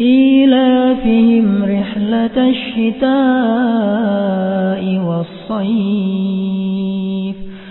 إيلافهم رحلة الشتاء والصيف.